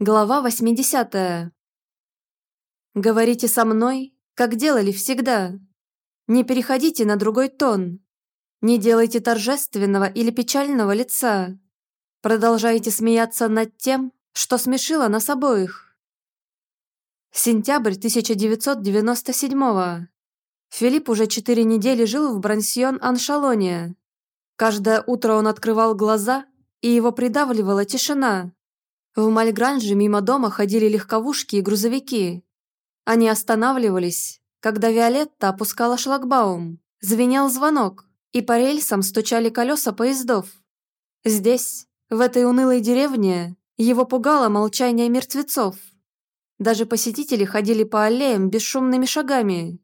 Глава 80. Говорите со мной, как делали всегда. Не переходите на другой тон. Не делайте торжественного или печального лица. Продолжайте смеяться над тем, что смешило нас обоих. Сентябрь 1997 Филипп уже четыре недели жил в Брансьон-Аншалоне. Каждое утро он открывал глаза, и его придавливала тишина. В Мальгранже мимо дома ходили легковушки и грузовики. Они останавливались, когда Виолетта опускала шлагбаум, звенел звонок, и по рельсам стучали колеса поездов. Здесь, в этой унылой деревне, его пугало молчание мертвецов. Даже посетители ходили по аллеям бесшумными шагами.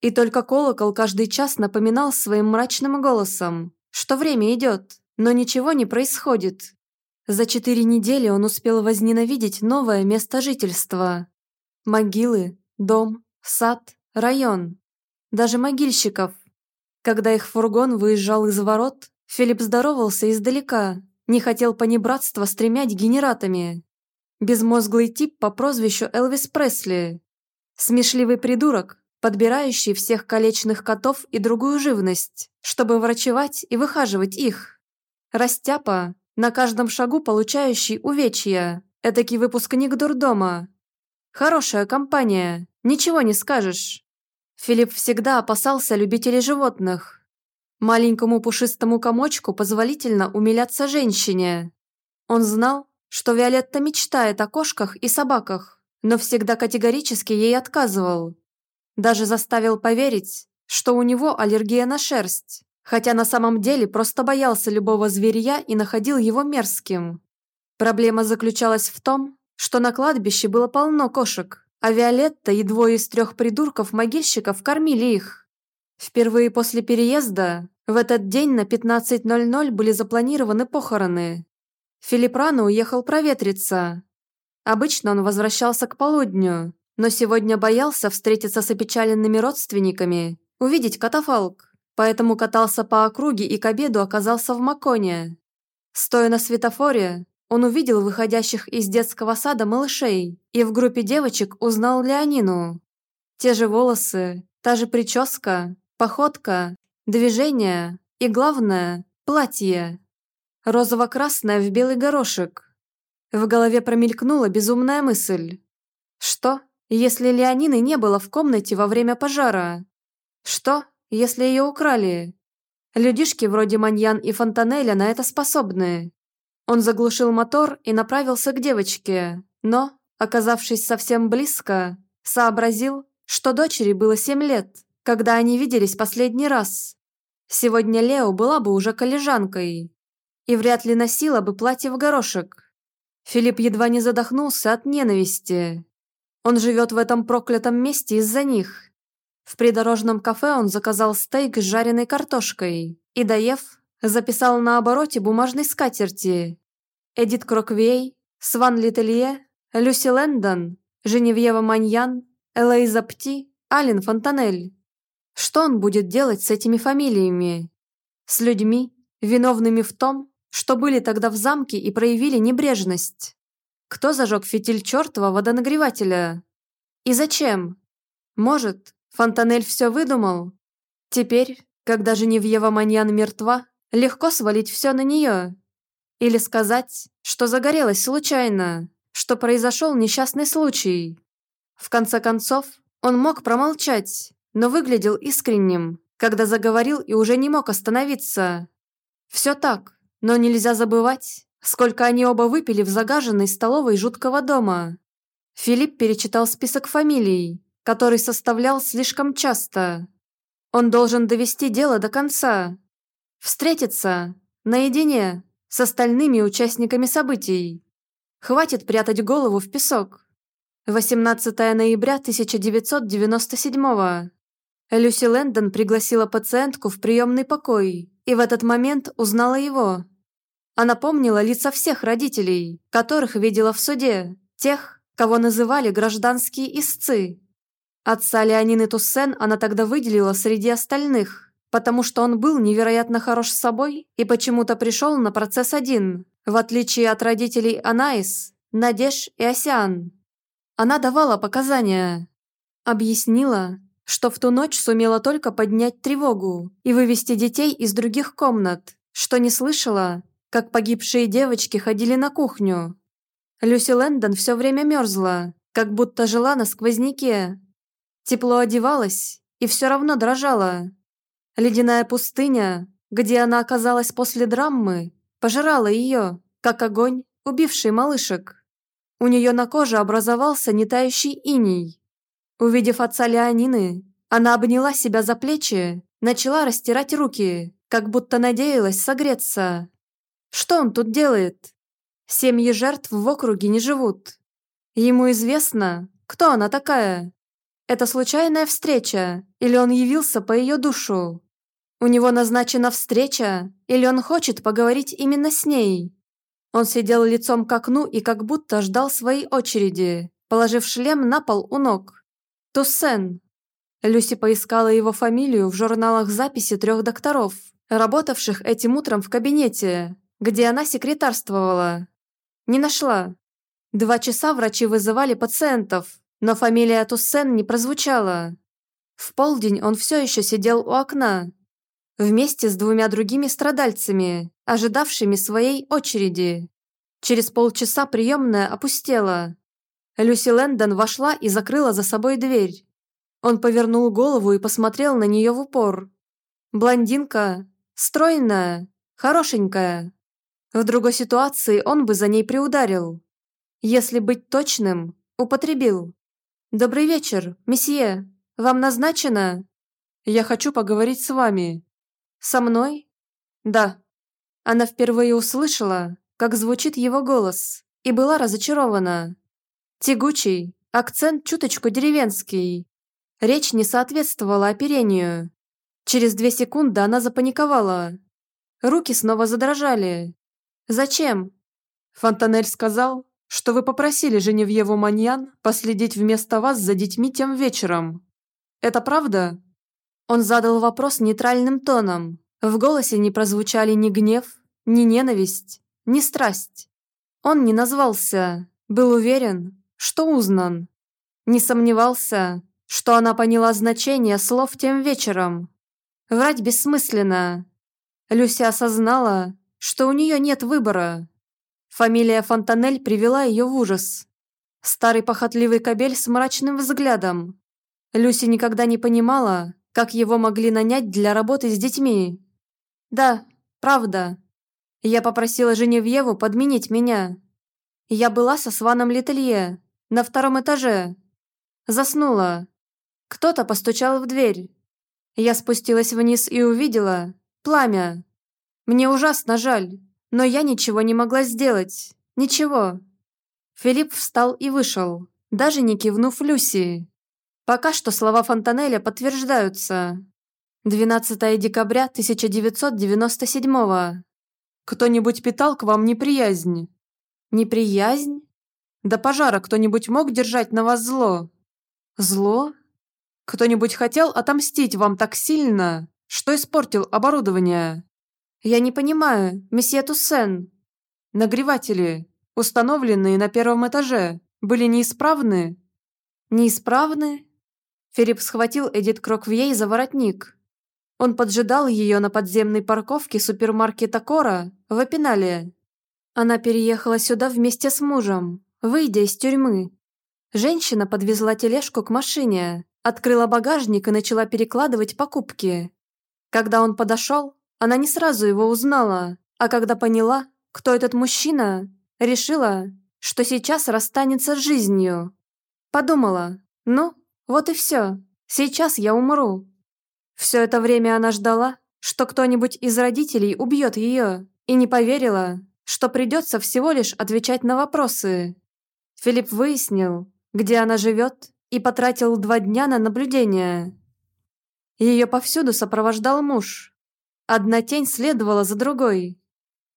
И только колокол каждый час напоминал своим мрачным голосом, что время идет, но ничего не происходит. За четыре недели он успел возненавидеть новое место жительства. Могилы, дом, сад, район. Даже могильщиков. Когда их фургон выезжал из ворот, Филипп здоровался издалека, не хотел понебратства с тремя генератами. Безмозглый тип по прозвищу Элвис Пресли. Смешливый придурок, подбирающий всех колечных котов и другую живность, чтобы врачевать и выхаживать их. Растяпа, на каждом шагу получающий увечья, этакий выпускник дурдома. Хорошая компания, ничего не скажешь. Филипп всегда опасался любителей животных. Маленькому пушистому комочку позволительно умиляться женщине. Он знал, что Виолетта мечтает о кошках и собаках, но всегда категорически ей отказывал. Даже заставил поверить, что у него аллергия на шерсть хотя на самом деле просто боялся любого зверья и находил его мерзким. Проблема заключалась в том, что на кладбище было полно кошек, а Виолетта и двое из трех придурков-могильщиков кормили их. Впервые после переезда в этот день на 15.00 были запланированы похороны. Филипп рано уехал проветриться. Обычно он возвращался к полудню, но сегодня боялся встретиться с опечаленными родственниками, увидеть катафалк поэтому катался по округе и к обеду оказался в Маконе. Стоя на светофоре, он увидел выходящих из детского сада малышей и в группе девочек узнал Леонину. Те же волосы, та же прическа, походка, движение и, главное, платье. Розово-красное в белый горошек. В голове промелькнула безумная мысль. Что, если Леонины не было в комнате во время пожара? Что, если ее украли. Людишки вроде Маньян и Фонтанеля на это способны. Он заглушил мотор и направился к девочке, но, оказавшись совсем близко, сообразил, что дочери было семь лет, когда они виделись последний раз. Сегодня Лео была бы уже коллежанкой и вряд ли носила бы платье в горошек. Филипп едва не задохнулся от ненависти. Он живет в этом проклятом месте из-за них. В придорожном кафе он заказал стейк с жареной картошкой и, доев, записал на обороте бумажной скатерти Эдит Кроквей, Сван Летелье, Люси Лэндон, Женевьева Маньян, Элейза Пти, Ален Фонтанель. Что он будет делать с этими фамилиями? С людьми, виновными в том, что были тогда в замке и проявили небрежность? Кто зажег фитиль чертова водонагревателя? И зачем? Может, Фонтанель все выдумал. Теперь, когда Женевьева Маньян мертва, легко свалить все на нее. Или сказать, что загорелась случайно, что произошел несчастный случай. В конце концов, он мог промолчать, но выглядел искренним, когда заговорил и уже не мог остановиться. Все так, но нельзя забывать, сколько они оба выпили в загаженной столовой жуткого дома. Филипп перечитал список фамилий, который составлял слишком часто. Он должен довести дело до конца. Встретиться наедине с остальными участниками событий. Хватит прятать голову в песок. 18 ноября 1997 Люси Лэндон пригласила пациентку в приемный покой и в этот момент узнала его. Она помнила лица всех родителей, которых видела в суде, тех, кого называли гражданские истцы. Отца Леонины Туссен она тогда выделила среди остальных, потому что он был невероятно хорош с собой и почему-то пришел на процесс один, в отличие от родителей Анаис, Надеж и Осян. Она давала показания. Объяснила, что в ту ночь сумела только поднять тревогу и вывести детей из других комнат, что не слышала, как погибшие девочки ходили на кухню. Люси Лэндон все время мерзла, как будто жила на сквозняке. Тепло одевалась и все равно дрожала. Ледяная пустыня, где она оказалась после драмы, пожирала ее, как огонь, убивший малышек. У нее на коже образовался нетающий иней. Увидев отца Леонины, она обняла себя за плечи, начала растирать руки, как будто надеялась согреться. Что он тут делает? Семьи жертв в округе не живут. Ему известно, кто она такая. Это случайная встреча, или он явился по ее душу? У него назначена встреча, или он хочет поговорить именно с ней? Он сидел лицом к окну и как будто ждал своей очереди, положив шлем на пол у ног. Туссен. Люси поискала его фамилию в журналах записи трех докторов, работавших этим утром в кабинете, где она секретарствовала. Не нашла. Два часа врачи вызывали пациентов, но фамилия Туссен не прозвучала. В полдень он все еще сидел у окна, вместе с двумя другими страдальцами, ожидавшими своей очереди. Через полчаса приемная опустела. Люси Лэндон вошла и закрыла за собой дверь. Он повернул голову и посмотрел на нее в упор. Блондинка, стройная, хорошенькая. В другой ситуации он бы за ней приударил. Если быть точным, употребил. «Добрый вечер, месье. Вам назначено?» «Я хочу поговорить с вами», «Со мной?» «Да». Она впервые услышала, как звучит его голос, и была разочарована. Тягучий, акцент чуточку деревенский. Речь не соответствовала оперению. Через две секунды она запаниковала. Руки снова задрожали. «Зачем?» Фонтанель сказал, что вы попросили Женевьеву Маньян последить вместо вас за детьми тем вечером. Это правда?» Он задал вопрос нейтральным тоном. В голосе не прозвучали ни гнев, ни ненависть, ни страсть. Он не назвался, был уверен, что узнан. Не сомневался, что она поняла значение слов тем вечером. Врать бессмысленно. Люся осознала, что у нее нет выбора. Фамилия Фонтанель привела ее в ужас. Старый похотливый кобель с мрачным взглядом. Люси никогда не понимала, как его могли нанять для работы с детьми? Да, правда. Я попросила Женевьеву подменить меня. Я была со Сваном Летелье на втором этаже. Заснула. Кто-то постучал в дверь. Я спустилась вниз и увидела пламя. Мне ужасно жаль, но я ничего не могла сделать. Ничего. Филипп встал и вышел, даже не кивнув Люси. Пока что слова Фонтанеля подтверждаются. 12 декабря 1997 Кто-нибудь питал к вам неприязнь? Неприязнь? До пожара кто-нибудь мог держать на вас зло? Зло? Кто-нибудь хотел отомстить вам так сильно, что испортил оборудование? Я не понимаю, месье Туссен. Нагреватели, установленные на первом этаже, были неисправны? Неисправны? Филипп схватил Эдит Кроквьей за воротник. Он поджидал ее на подземной парковке супермаркета Кора в Эпинале. Она переехала сюда вместе с мужем, выйдя из тюрьмы. Женщина подвезла тележку к машине, открыла багажник и начала перекладывать покупки. Когда он подошел, она не сразу его узнала, а когда поняла, кто этот мужчина, решила, что сейчас расстанется с жизнью. Подумала, ну, вот и все. Сейчас я умру. Все это время она ждала, что кто-нибудь из родителей убьет ее, и не поверила, что придется всего лишь отвечать на вопросы. Филипп выяснил, где она живет, и потратил два дня на наблюдение. Ее повсюду сопровождал муж. Одна тень следовала за другой.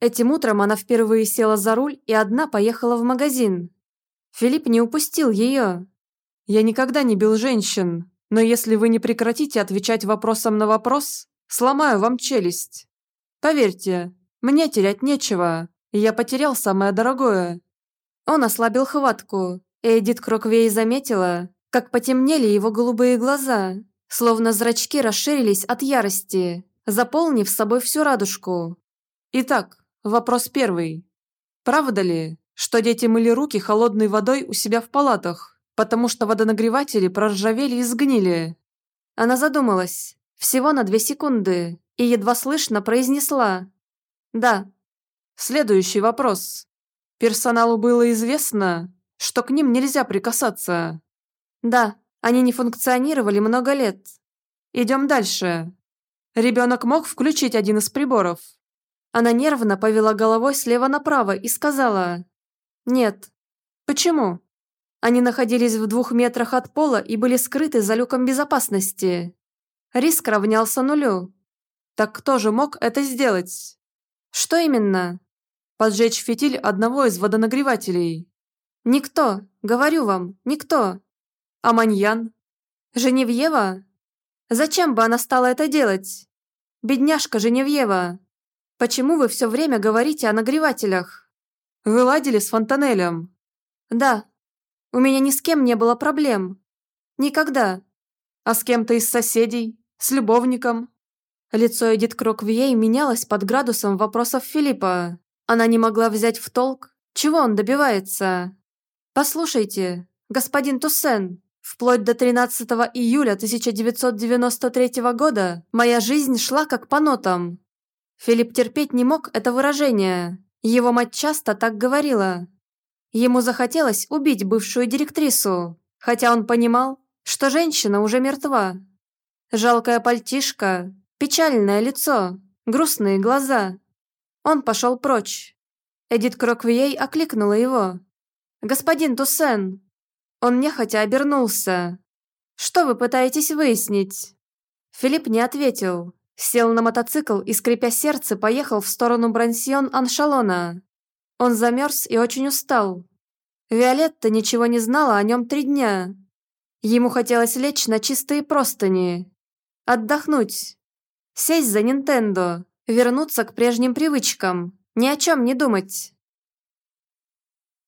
Этим утром она впервые села за руль и одна поехала в магазин. Филипп не упустил ее, я никогда не бил женщин, но если вы не прекратите отвечать вопросом на вопрос, сломаю вам челюсть. Поверьте, мне терять нечего, я потерял самое дорогое». Он ослабил хватку, и Эдит Кроквей заметила, как потемнели его голубые глаза, словно зрачки расширились от ярости, заполнив собой всю радужку. Итак, вопрос первый. Правда ли, что дети мыли руки холодной водой у себя в палатах, потому что водонагреватели проржавели и сгнили? Она задумалась, всего на две секунды, и едва слышно произнесла «Да». Следующий вопрос. Персоналу было известно, что к ним нельзя прикасаться. Да, они не функционировали много лет. Идем дальше. Ребенок мог включить один из приборов. Она нервно повела головой слева направо и сказала «Нет». «Почему?» Они находились в двух метрах от пола и были скрыты за люком безопасности. Риск равнялся нулю. Так кто же мог это сделать? Что именно? Поджечь фитиль одного из водонагревателей. Никто, говорю вам, никто. А Маньян? Женевьева? Зачем бы она стала это делать? Бедняжка Женевьева. Почему вы все время говорите о нагревателях? Вы ладили с Фонтанелем? Да. У меня ни с кем не было проблем. Никогда. А с кем-то из соседей? С любовником? Лицо Эдит Кроквией менялось под градусом вопросов Филиппа. Она не могла взять в толк, чего он добивается. «Послушайте, господин Туссен, вплоть до 13 июля 1993 года моя жизнь шла как по нотам. Филипп терпеть не мог это выражение. Его мать часто так говорила. Ему захотелось убить бывшую директрису, хотя он понимал, что женщина уже мертва. Жалкая пальтишка, печальное лицо, грустные глаза. Он пошел прочь. Эдит Кроквией окликнула его. «Господин Туссен!» Он нехотя обернулся. «Что вы пытаетесь выяснить?» Филипп не ответил. Сел на мотоцикл и, скрипя сердце, поехал в сторону Брансьон-Аншалона. Он замерз и очень устал. Виолетта ничего не знала о нем три дня. Ему хотелось лечь на чистые простыни. Отдохнуть. Сесть за Нинтендо. Вернуться к прежним привычкам. Ни о чем не думать.